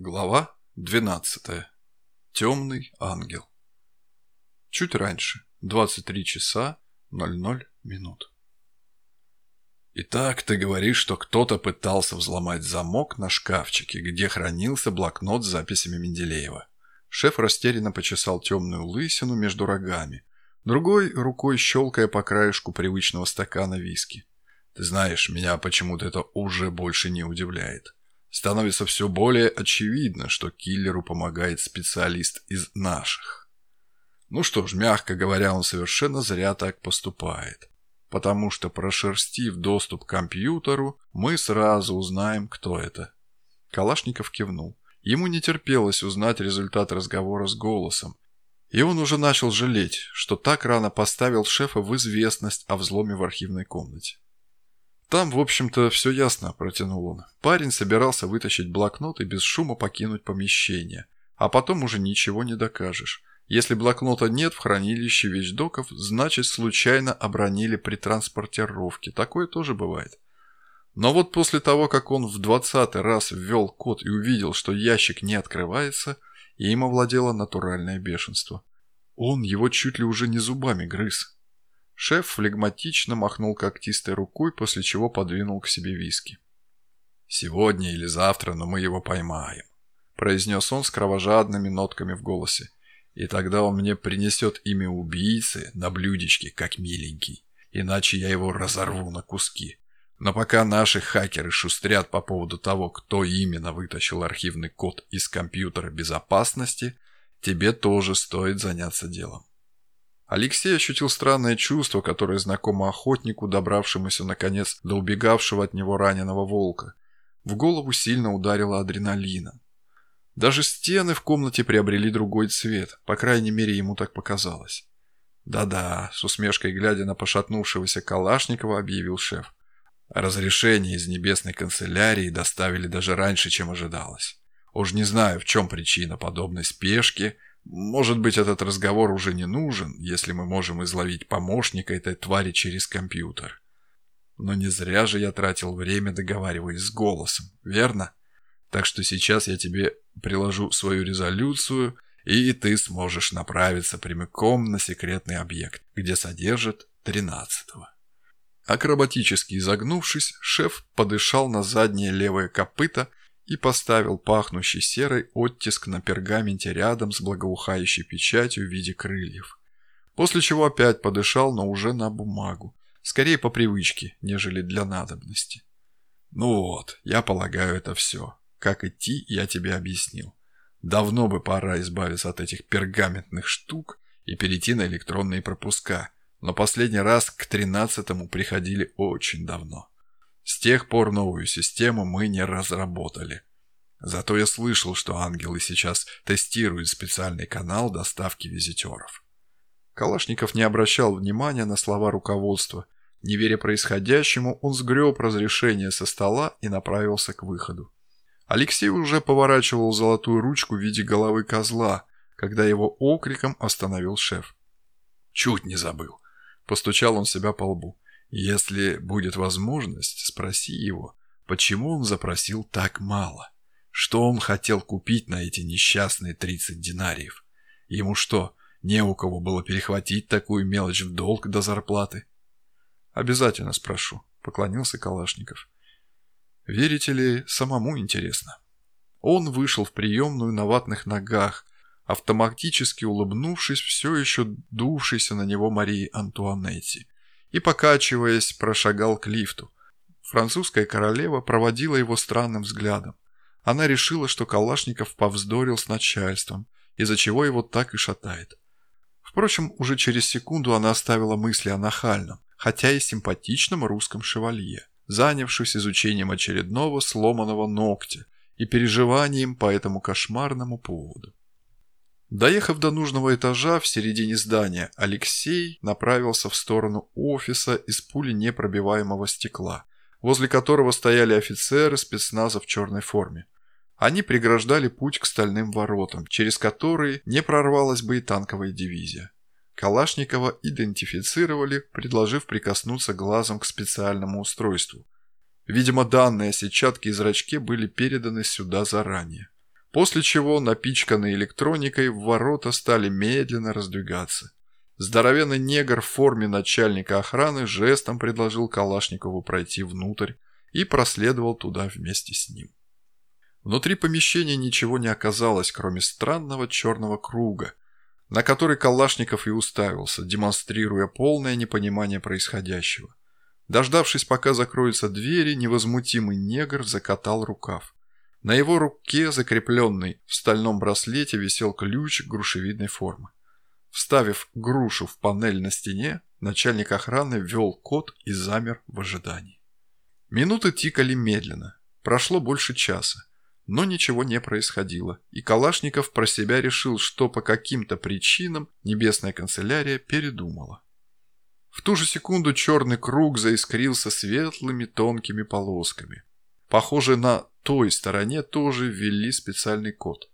Глава 12. Темный ангел. Чуть раньше, 23 часа 00 минут. Итак, ты говоришь, что кто-то пытался взломать замок на шкафчике, где хранился блокнот с записями Менделеева. Шеф растерянно почесал темную лысину между рогами, другой рукой щелкая по краешку привычного стакана виски. Ты знаешь, меня почему-то это уже больше не удивляет. Становится все более очевидно, что киллеру помогает специалист из наших. Ну что ж, мягко говоря, он совершенно зря так поступает. Потому что, прошерстив доступ к компьютеру, мы сразу узнаем, кто это. Калашников кивнул. Ему не терпелось узнать результат разговора с голосом. И он уже начал жалеть, что так рано поставил шефа в известность о взломе в архивной комнате. «Там, в общем-то, все ясно», – протянул он. Парень собирался вытащить блокнот и без шума покинуть помещение. А потом уже ничего не докажешь. Если блокнота нет в хранилище вещдоков, значит случайно обронили при транспортировке. Такое тоже бывает. Но вот после того, как он в двадцатый раз ввел код и увидел, что ящик не открывается, им овладело натуральное бешенство. Он его чуть ли уже не зубами грыз. Шеф флегматично махнул когтистой рукой, после чего подвинул к себе виски. «Сегодня или завтра, но мы его поймаем», – произнес он с кровожадными нотками в голосе. «И тогда он мне принесет имя убийцы на блюдечке, как миленький, иначе я его разорву на куски. Но пока наши хакеры шустрят по поводу того, кто именно вытащил архивный код из компьютера безопасности, тебе тоже стоит заняться делом. Алексей ощутил странное чувство, которое знакомо охотнику, добравшемуся, наконец, до убегавшего от него раненого волка. В голову сильно ударило адреналином. Даже стены в комнате приобрели другой цвет, по крайней мере, ему так показалось. «Да-да», — с усмешкой глядя на пошатнувшегося Калашникова, объявил шеф. «Разрешение из небесной канцелярии доставили даже раньше, чем ожидалось. Уж не знаю, в чем причина подобной спешки, — может быть, этот разговор уже не нужен, если мы можем изловить помощника этой твари через компьютер. Но не зря же я тратил время, договариваясь с голосом, верно? Так что сейчас я тебе приложу свою резолюцию, и ты сможешь направиться прямиком на секретный объект, где содержат тринадцатого. Акробатически изогнувшись, шеф подышал на заднее левое копыто и поставил пахнущий серой оттиск на пергаменте рядом с благоухающей печатью в виде крыльев. После чего опять подышал, но уже на бумагу. Скорее по привычке, нежели для надобности. Ну вот, я полагаю, это все. Как идти, я тебе объяснил. Давно бы пора избавиться от этих пергаментных штук и перейти на электронные пропуска. Но последний раз к тринадцатому приходили очень давно. С тех пор новую систему мы не разработали. Зато я слышал, что ангелы сейчас тестируют специальный канал доставки визитеров. Калашников не обращал внимания на слова руководства. Не веря происходящему, он сгреб разрешение со стола и направился к выходу. Алексей уже поворачивал золотую ручку в виде головы козла, когда его окриком остановил шеф. «Чуть не забыл», – постучал он себя по лбу. Если будет возможность, спроси его, почему он запросил так мало. Что он хотел купить на эти несчастные 30 динариев? Ему что, не у кого было перехватить такую мелочь в долг до зарплаты? Обязательно спрошу, поклонился Калашников. Верите ли, самому интересно. Он вышел в приемную на ватных ногах, автоматически улыбнувшись все еще дувшейся на него Марии Антуанетти и, покачиваясь, прошагал к лифту. Французская королева проводила его странным взглядом. Она решила, что Калашников повздорил с начальством, из-за чего его так и шатает. Впрочем, уже через секунду она оставила мысли о нахальном, хотя и симпатичном русском шевалье, занявшись изучением очередного сломанного ногтя и переживанием по этому кошмарному поводу. Доехав до нужного этажа в середине здания, Алексей направился в сторону офиса из пули непробиваемого стекла, возле которого стояли офицеры спецназа в черной форме. Они преграждали путь к стальным воротам, через которые не прорвалась бы и танковая дивизия. Калашникова идентифицировали, предложив прикоснуться глазом к специальному устройству. Видимо, данные о сетчатке и зрачке были переданы сюда заранее. после чего, напичканные электроникой, ворота стали медленно раздвигаться. Здоровенный негр в форме начальника охраны жестом предложил Калашникову пройти внутрь и проследовал туда вместе с ним. Внутри помещения ничего не оказалось, кроме странного черного круга, на который Калашников и уставился, демонстрируя полное непонимание происходящего. Дождавшись, пока закроются двери, невозмутимый негр закатал рукав. На его руке, закрепленный в стальном браслете, висел ключ грушевидной формы. Вставив грушу в панель на стене, начальник охраны ввел код и замер в ожидании. Минуты тикали медленно. Прошло больше часа. Но ничего не происходило, и Калашников про себя решил, что по каким-то причинам небесная канцелярия передумала. В ту же секунду черный круг заискрился светлыми тонкими полосками. Похоже, на той стороне тоже ввели специальный код.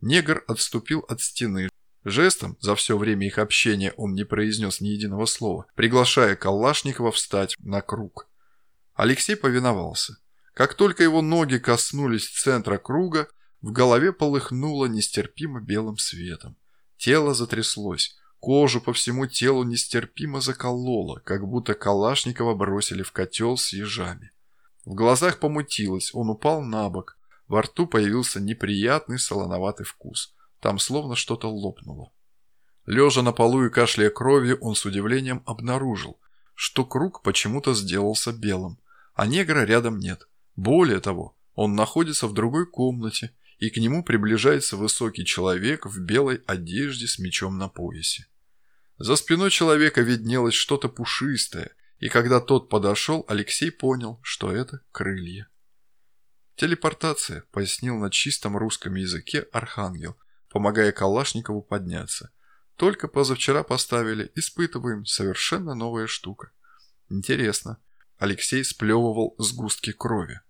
Негр отступил от стены. Жестом, за все время их общения он не произнес ни единого слова, приглашая Калашникова встать на круг. Алексей повиновался. Как только его ноги коснулись центра круга, в голове полыхнуло нестерпимо белым светом. Тело затряслось. Кожу по всему телу нестерпимо закололо, как будто Калашникова бросили в котел с ежами. В глазах помутилось, он упал на бок. Во рту появился неприятный солоноватый вкус. Там словно что-то лопнуло. Лежа на полу и кашляя кровью, он с удивлением обнаружил, что круг почему-то сделался белым, а негра рядом нет. Более того, он находится в другой комнате, и к нему приближается высокий человек в белой одежде с мечом на поясе. За спиной человека виднелось что-то пушистое, и когда тот подошел, Алексей понял, что это крылья. «Телепортация», — пояснил на чистом русском языке Архангел, помогая Калашникову подняться. «Только позавчера поставили, испытываем, совершенно новая штука». «Интересно». Алексей сплевывал сгустки крови.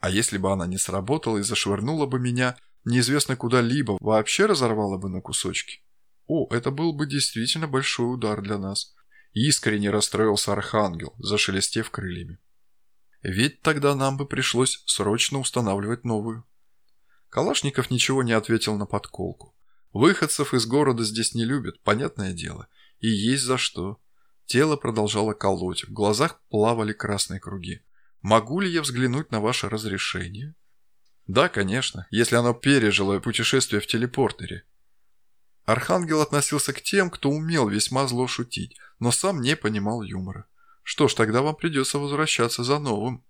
«А если бы она не сработала и зашвырнула бы меня неизвестно куда-либо, вообще разорвала бы на кусочки?» О, это был бы действительно большой удар для нас. Искренне расстроился Архангел, зашелестев крыльями. Ведь тогда нам бы пришлось срочно устанавливать новую. Калашников ничего не ответил на подколку. Выходцев из города здесь не любят, понятное дело. И есть за что. Тело продолжало колоть, в глазах плавали красные круги. Могу ли я взглянуть на ваше разрешение? Да, конечно, если оно пережило путешествие в телепортере. Архангел относился к тем, кто умел весьма зло шутить, но сам не понимал юмора. Что ж, тогда вам придется возвращаться за новым.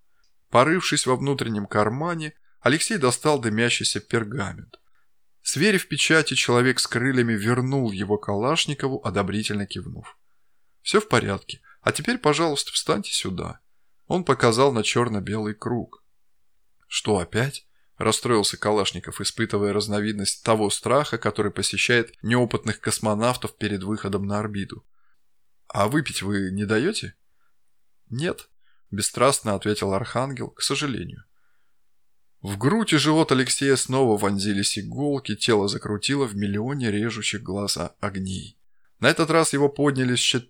Порывшись во внутреннем кармане, Алексей достал дымящийся пергамент. Сверив печати, человек с крыльями вернул его Калашникову, одобрительно кивнув. «Все в порядке. А теперь, пожалуйста, встаньте сюда». Он показал на черно-белый круг. «Что опять?» Расстроился Калашников, испытывая разновидность того страха, который посещает неопытных космонавтов перед выходом на орбиту. «А выпить вы не даете?» «Нет», – бесстрастно ответил Архангел, – «к сожалению». В грудь и живот Алексея снова вонзились иголки, тело закрутило в миллионе режущих глаза огней. На этот раз его подняли с чет...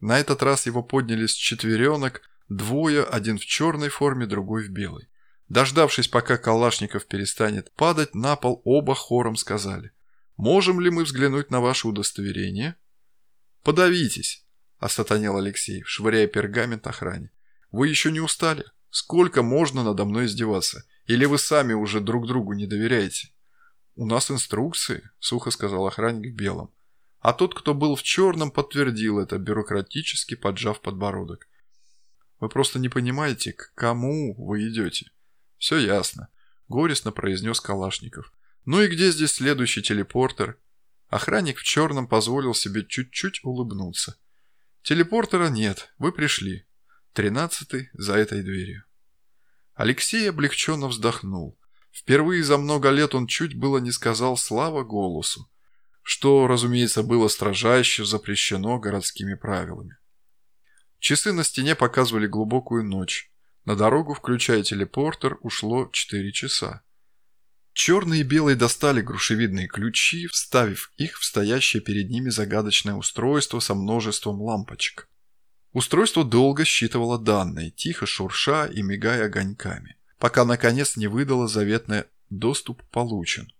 На этот раз его подняли с четверенок, двое, один в черной форме, другой в белой. Дождавшись, пока Калашников перестанет падать, на пол оба хором сказали. «Можем ли мы взглянуть на ваше удостоверение?» «Подавитесь!» – осатанел Алексей, швыряя пергамент охране. «Вы еще не устали? Сколько можно надо мной издеваться? Или вы сами уже друг другу не доверяете?» «У нас инструкции», – сухо сказал охранник в белом. А тот, кто был в черном, подтвердил это, бюрократически поджав подбородок. «Вы просто не понимаете, к кому вы идете?» «Все ясно», – горестно произнес Калашников. «Ну и где здесь следующий телепортер?» Охранник в черном позволил себе чуть-чуть улыбнуться. «Телепортера нет, вы пришли. Тринадцатый за этой дверью». Алексей облегченно вздохнул. Впервые за много лет он чуть было не сказал «слава голосу», что, разумеется, было строжайше запрещено городскими правилами. Часы на стене показывали глубокую ночь. На дорогу, включая телепортер, ушло 4 часа. Черные и белые достали грушевидные ключи, вставив их в стоящее перед ними загадочное устройство со множеством лампочек. Устройство долго считывало данные, тихо шурша и мигая огоньками, пока наконец не выдало заветное доступ получен.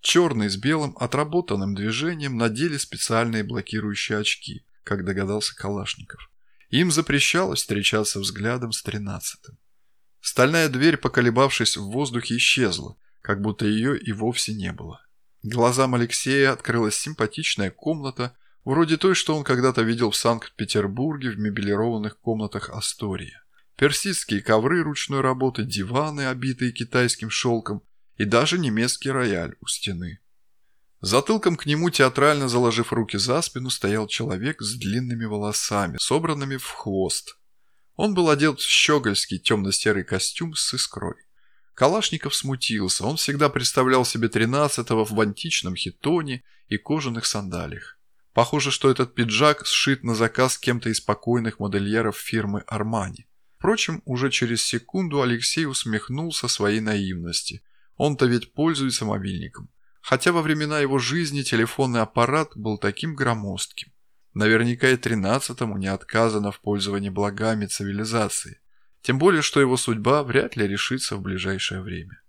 Черный с белым отработанным движением надели специальные блокирующие очки, как догадался Калашников. Им запрещалось встречаться взглядом с тринадцатым. Стальная дверь, поколебавшись в воздухе, исчезла, как будто ее и вовсе не было. Глазам Алексея открылась симпатичная комната, вроде той, что он когда-то видел в Санкт-Петербурге в мебелированных комнатах Астория. Персидские ковры ручной работы, диваны, обитые китайским шелком, и даже немецкий рояль у стены. Затылком к нему, театрально заложив руки за спину, стоял человек с длинными волосами, собранными в хвост. Он был одет в щегольский темно-серый костюм с искрой. Калашников смутился, он всегда представлял себе тринадцатого в античном хитоне и кожаных сандалиях. Похоже, что этот пиджак сшит на заказ кем-то из покойных модельеров фирмы «Армани». Впрочем, уже через секунду Алексей усмехнулся своей наивности. Он-то ведь пользуется мобильником. Хотя во времена его жизни телефонный аппарат был таким громоздким. Наверняка и тринадцатому не отказано в пользовании благами цивилизации. Тем более, что его судьба вряд ли решится в ближайшее время.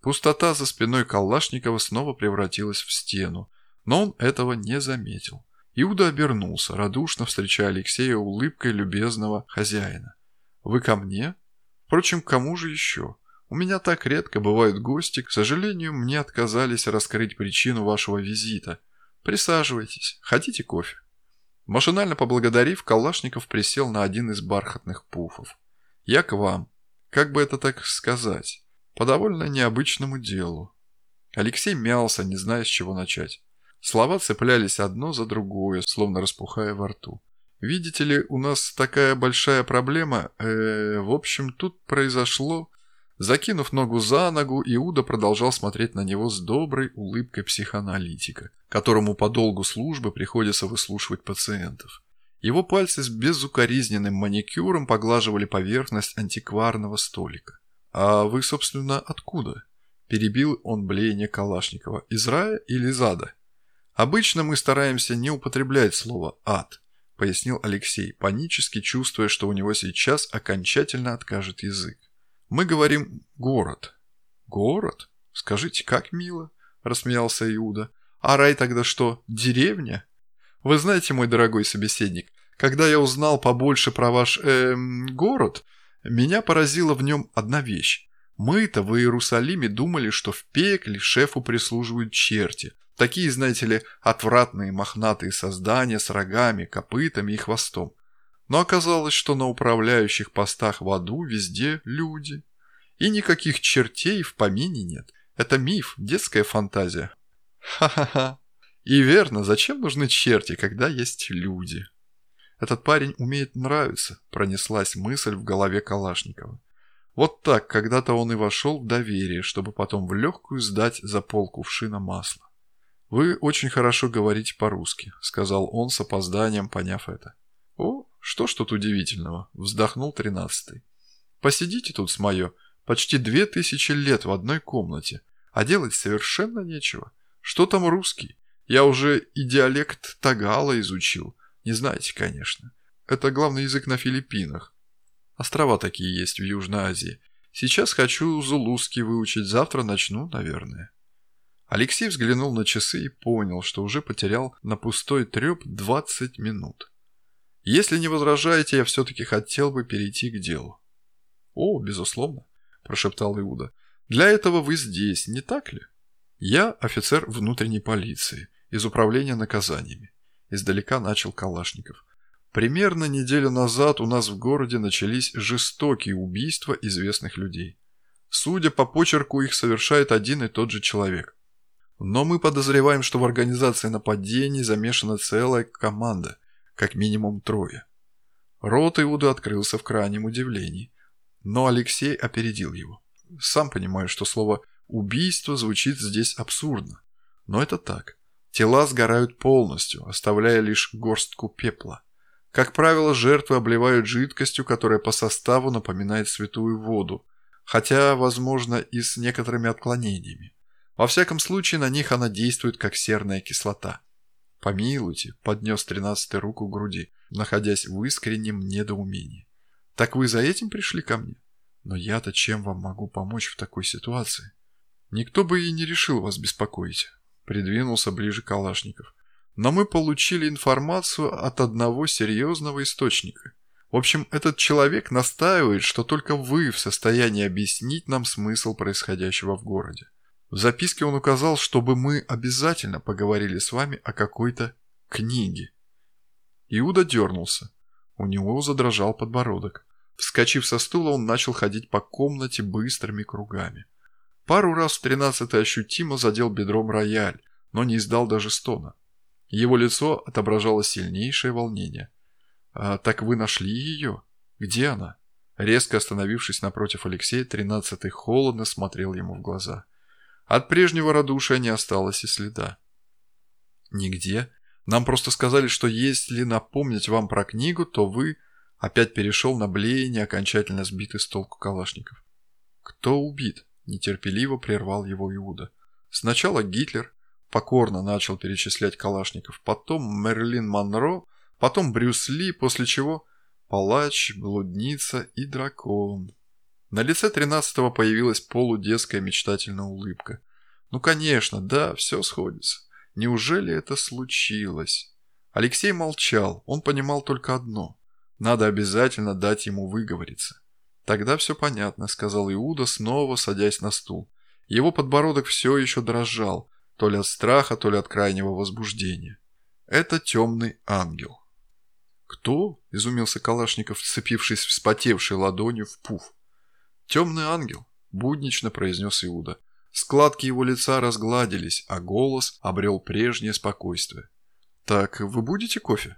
Пустота за спиной Калашникова снова превратилась в стену, но он этого не заметил. Иуда обернулся, радушно встречая Алексея улыбкой любезного хозяина. «Вы ко мне? Впрочем, кому же еще?» У меня так редко бывают гости, к сожалению, мне отказались раскрыть причину вашего визита. Присаживайтесь. Хотите кофе?» Машинально поблагодарив, Калашников присел на один из бархатных пуфов. «Я к вам. Как бы это так сказать? По довольно необычному делу». Алексей мялся, не зная, с чего начать. Слова цеплялись одно за другое, словно распухая во рту. «Видите ли, у нас такая большая проблема. Э, в общем, тут произошло...» Закинув ногу за ногу, Иуда продолжал смотреть на него с доброй улыбкой психоаналитика, которому по долгу службы приходится выслушивать пациентов. Его пальцы с безукоризненным маникюром поглаживали поверхность антикварного столика. «А вы, собственно, откуда?» – перебил он блеяние Калашникова. «Из рая или из ада?» «Обычно мы стараемся не употреблять слово «ад», – пояснил Алексей, панически чувствуя, что у него сейчас окончательно откажет язык. Мы говорим «город». «Город? Скажите, как мило!» – рассмеялся Иуда. «А рай тогда что, деревня?» «Вы знаете, мой дорогой собеседник, когда я узнал побольше про ваш, эм, город, меня поразила в нем одна вещь. Мы-то в Иерусалиме думали, что в пекле шефу прислуживают черти. Такие, знаете ли, отвратные мохнатые создания с рогами, копытами и хвостом. Но оказалось, что на управляющих постах в аду везде люди. И никаких чертей в помине нет. Это миф, детская фантазия. Ха-ха-ха. И верно, зачем нужны черти, когда есть люди? Этот парень умеет нравиться, пронеслась мысль в голове Калашникова. Вот так когда-то он и вошел в доверие, чтобы потом в легкую сдать за пол кувшина масла. «Вы очень хорошо говорите по-русски», — сказал он с опозданием, поняв это. «О, что ж тут удивительного?» – вздохнул тринадцатый. «Посидите тут с моё. Почти две тысячи лет в одной комнате, а делать совершенно нечего. Что там русский? Я уже и диалект Тагала изучил. Не знаете, конечно. Это главный язык на Филиппинах. Острова такие есть в Южной Азии. Сейчас хочу зулузский выучить, завтра начну, наверное». Алексей взглянул на часы и понял, что уже потерял на пустой треп 20 минут. Если не возражаете, я все-таки хотел бы перейти к делу. О, безусловно, прошептал Иуда. Для этого вы здесь, не так ли? Я офицер внутренней полиции из управления наказаниями. Издалека начал Калашников. Примерно неделю назад у нас в городе начались жестокие убийства известных людей. Судя по почерку, их совершает один и тот же человек. Но мы подозреваем, что в организации нападений замешана целая команда как минимум трое. Рот Иуда открылся в крайнем удивлении, но Алексей опередил его. Сам понимаю, что слово «убийство» звучит здесь абсурдно, но это так. Тела сгорают полностью, оставляя лишь горстку пепла. Как правило, жертвы обливают жидкостью, которая по составу напоминает святую воду, хотя, возможно, и с некоторыми отклонениями. Во всяком случае, на них она действует как серная кислота. «Помилуйте», — поднес тринадцатый руку к груди, находясь в искреннем недоумении. «Так вы за этим пришли ко мне? Но я-то чем вам могу помочь в такой ситуации?» Никто бы и не решил вас беспокоить, придвинулся ближе Калашников. Но мы получили информацию от одного серьезного источника. В общем, этот человек настаивает, что только вы в состоянии объяснить нам смысл происходящего в городе. В записке он указал, чтобы мы обязательно поговорили с вами о какой-то книге. Иуда дернулся. У него задрожал подбородок. Вскочив со стула, он начал ходить по комнате быстрыми кругами. Пару раз в тринадцатый ощутимо задел бедром рояль, но не издал даже стона. Его лицо отображало сильнейшее волнение. «А, «Так вы нашли ее? Где она?» Резко остановившись напротив Алексея, тринадцатый холодно смотрел ему в глаза. От прежнего радушия не осталось и следа. «Нигде. Нам просто сказали, что если напомнить вам про книгу, то вы...» Опять перешел на блеяние, окончательно сбитый с толку Калашников. «Кто убит?» – нетерпеливо прервал его Иуда. «Сначала Гитлер, покорно начал перечислять Калашников, потом Мерлин Монро, потом Брюс Ли, после чего палач, блудница и дракон. На лице тринадцатого появилась полудетская мечтательная улыбка. Ну, конечно, да, все сходится. Неужели это случилось? Алексей молчал, он понимал только одно. Надо обязательно дать ему выговориться. Тогда все понятно, сказал Иуда, снова садясь на стул. Его подбородок все еще дрожал, то ли от страха, то ли от крайнего возбуждения. Это темный ангел. «Кто?» – изумился Калашников, вцепившись вспотевшей ладонью в пуф. «Темный ангел», – буднично произнес Иуда. Складки его лица разгладились, а голос обрел прежнее спокойствие. «Так вы будете кофе?»